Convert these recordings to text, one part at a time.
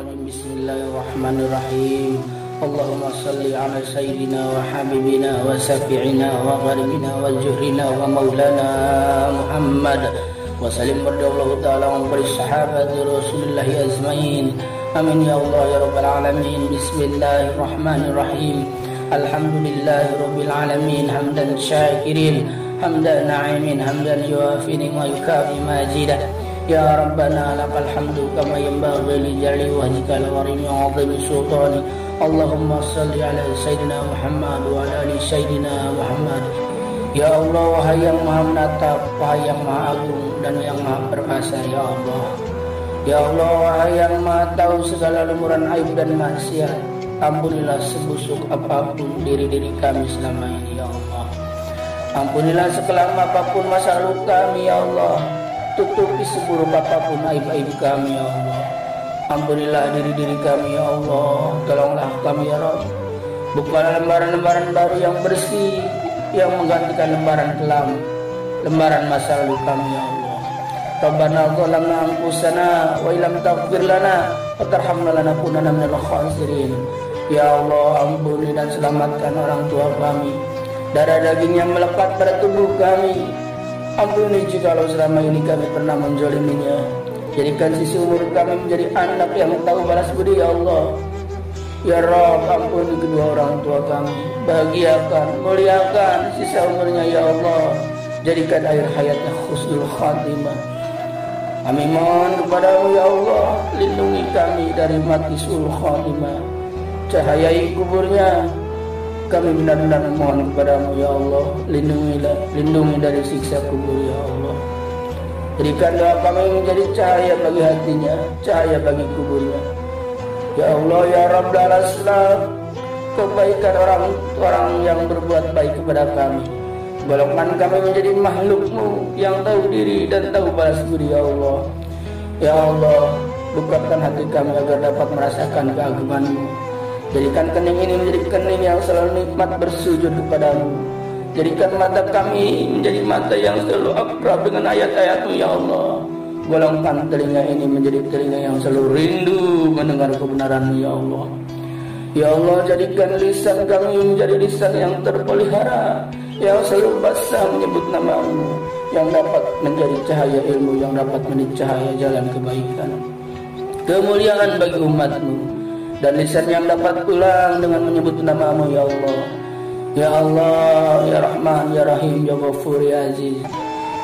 الرجيم بسم الله الرحمن الرحيم. اللهم صل على سيدنا وحبيبنا وسفيعنا وغربنا وجهرنا ومولانا محمد. وسلم رضي الله تعالى عن الصحابة رسول الله أجمعين. آمين يا الله يا رب العالمين. بسم الله الرحمن الرحيم. الحمد لله رب العالمين. حمدا شاكرين. حمدا نعيم حمدا يوافي ما يكافي يا ربنا لك الحمد كما ينبغي لجلال وجهك الكريم وعظيم سلطانك اللهم صل على سيدنا Muhammad وعلى ال سيدنا Muhammad Ya Allah wahai yang maha menatap Wahai yang maha agung dan yang maha perkasa Ya Allah Ya Allah wahai yang maha tahu segala lumuran aib dan maksiat Ampunilah sebusuk apapun diri-diri kami selama ini Ya Allah Ampunilah sekelam apapun masa lalu kami Ya Allah tutupi seburuk apa pun aib-aib kami ya Allah. Ampunilah diri-diri kami ya Allah. Tolonglah kami ya Rabb. Bukalah lembaran-lembaran baru yang bersih Yang menggantikan lembaran kelam Lembaran masa lalu kami ya Allah. Rabbana zalamna anfusana wa ilam taghfir lana wa tarhamna lanakunanna minal khasirin. Ya Allah ampuni dan selamatkan orang tua kami. Darah daging yang melekat pada tubuh kami Ampuni jikalau selama ini kami pernah menjoliminya Jadikan sisi umur kami menjadi anak yang tahu balas budi ya Allah. Ya Rob ampuni kedua orang tua kami. Bahagiakan, muliakan sisa umurnya ya Allah. Jadikan air hayatnya khusnul khatimah. Kami mohon kepadamu ya Allah Lindungi kami dari mati sul khatimah. Cahayai kuburnya kami benar-benar memohon kepadamu ya Allah Lindungilah, lindungi dari siksa kubur ya Allah. Jadikan doa kami menjadi cahaya bagi hatinya Cahaya bagi kuburnya. Ya Allah ya Rabbal Aslam Kebaikan orang orang yang berbuat baik kepada kami. Golongkan kami menjadi makhlukmu Yang tahu diri dan tahu balas budi ya Allah. Ya Allah Bukakan hati kami agar dapat merasakan keagunganmu Jadikan kening ini menjadi kening yang selalu nikmat bersujud kepadamu. Jadikan mata kami menjadi mata yang selalu akrab dengan ayat-ayatmu ya Allah. Golongkan telinga ini menjadi telinga yang selalu rindu mendengar kebenaranmu ya Allah. Ya Allah jadikan lisan kami menjadi lisan yang terpelihara Yang selalu basah menyebut namamu Yang dapat menjadi cahaya ilmu Yang dapat menjadi cahaya jalan kebaikan Kemuliaan bagi umatmu dan lisan yang dapat pulang dengan menyebut namamu ya Allah. Ya Allah, Ya Rahman, Ya Rahim, Ya Ghafur, Ya Aziz.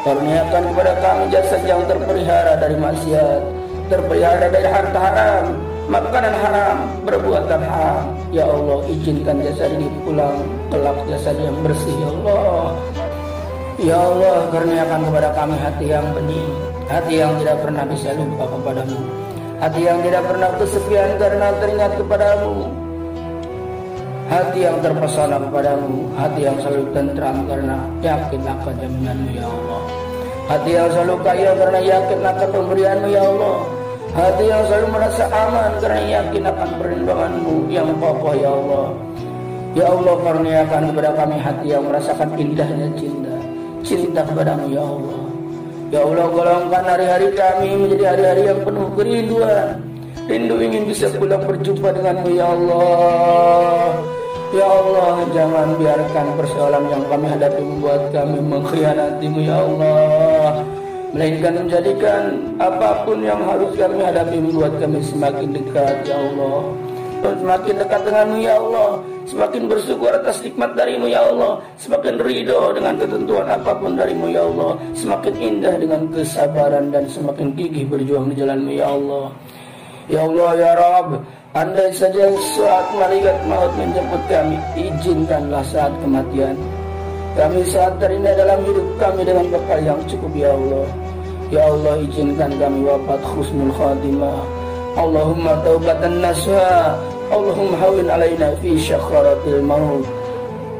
Karuniakan kepada kami jasad yang terpelihara dari maksiat Terpelihara dari harta haram Makanan haram, perbuatan haram. Ya Allah, izinkan jasad ini pulang Kelak jasad yang bersih Ya Allah. Ya Allah, karuniakan kepada kami hati yang benih Hati yang tidak pernah bisa lupa kepadamu Hati yang tidak pernah kesepian karena teringat kepadamu. Hati yang terpesona kepadamu Hati yang selalu tentram karena yakin akan jaminanmu ya Allah. Hati yang selalu kaya karena yakin akan pemberianmu ya Allah. Hati yang selalu merasa aman karena yakin akan perlindunganmu yang kokoh ya Allah. Ya Allah karuniakan kepada kami hati yang merasakan indahnya cinta. Cinta kepadamu ya Allah Ya Allah golongkan hari-hari kami menjadi hari-hari yang penuh kerinduan. Rindu ingin bisa pulang berjumpa denganmu ya Allah. Ya Allah jangan biarkan persoalan yang kami hadapi membuat kami mengkhianatimu ya Allah. Melainkan menjadikan apa pun yang harus kami hadapi membuat kami semakin dekat ya Allah. Semakin dekat denganmu ya Allah Semakin bersyukur atas nikmat darimu ya Allah. Semakin ridho dengan ketentuan apa pun darimu ya Allah. Semakin indah dengan kesabaran dan semakin gigih berjuang di jalanmu ya Allah. Ya Allah ya Rabb Andai saja saat malaikat maut menjemput kami Izinkanlah saat kematian. Kami saat terindah dalam hidup kami dengan bekal yang cukup ya Allah. Ya Allah izinkan kami wafat khusnul khatimah. Allahumma taubatan naswa Allahumma hawin alaina fi syakharatil maut.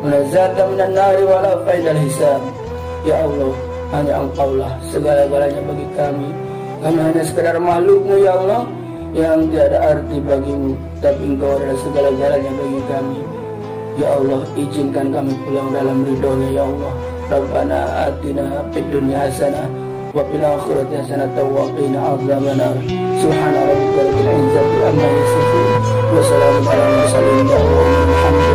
Nazata minan nari wala faidal hisab. Ya Allah hanya engkau lah segala-galanya bagi kami. Kami hanya sekedar makhlukmu ya Allah Yang tiada arti bagimu Tapi engkau adalah segala-galanya bagi kami. Ya Allah izinkan kami pulang dalam ridhonya ya Allah. Rabbana atina fid dunya hasanah وفي الآخرة حسنة وقنا عذاب النار سبحان ربك رب العزة عما يصفون. وسلام على المرسلين. والحمد